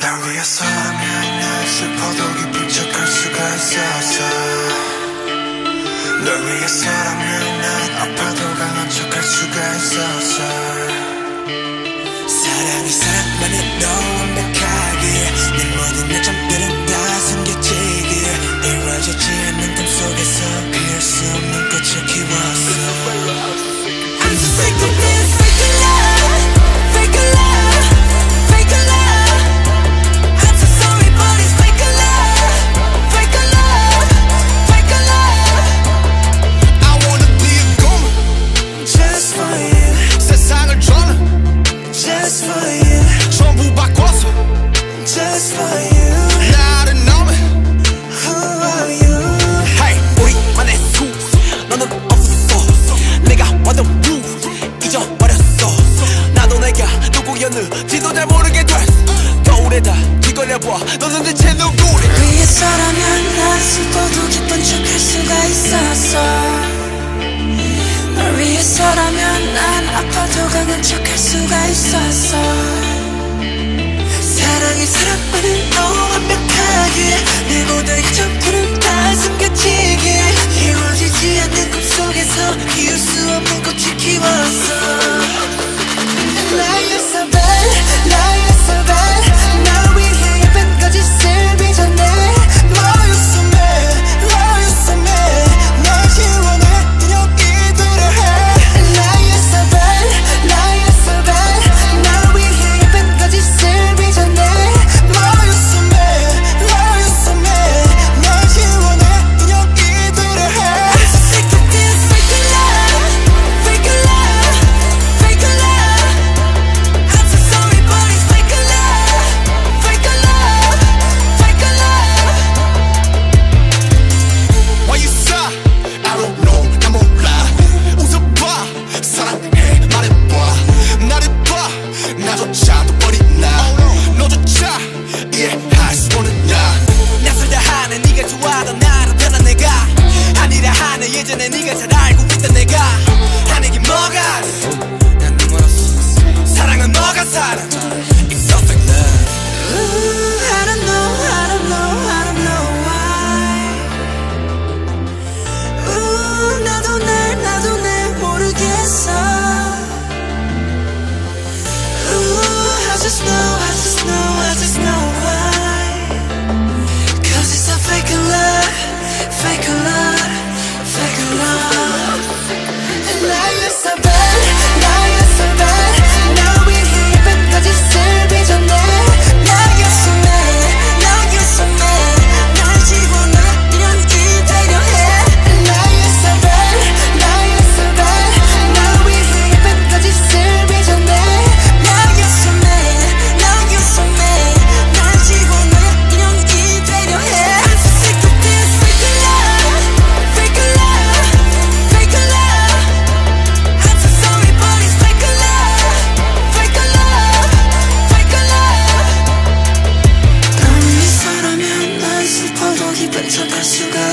날 위해서라면 난 슬퍼도 기쁜 척할 수가 있었어 널 위해서라면 난 아파도 강한 척할 수가 있었어 사랑이 사랑만으로 완벽하게 내 모든 약점들은 다 숨겨지기에 이루어지지 않는 꿈 속에서 피울 수 없는 꽃을 키웠 완전 루 잊어버렸어 나도 내가 누구였는지도 잘 모르게 됐어 거울에다 뒤걸려봐 너는 대체 누구래 위해서라면 난 슬퍼도 기쁜 척 할 수가 있었어. 널 위해서라면 난 아파도 강한 척 할 수가 있었어. 사랑이 사랑만 없는 꽃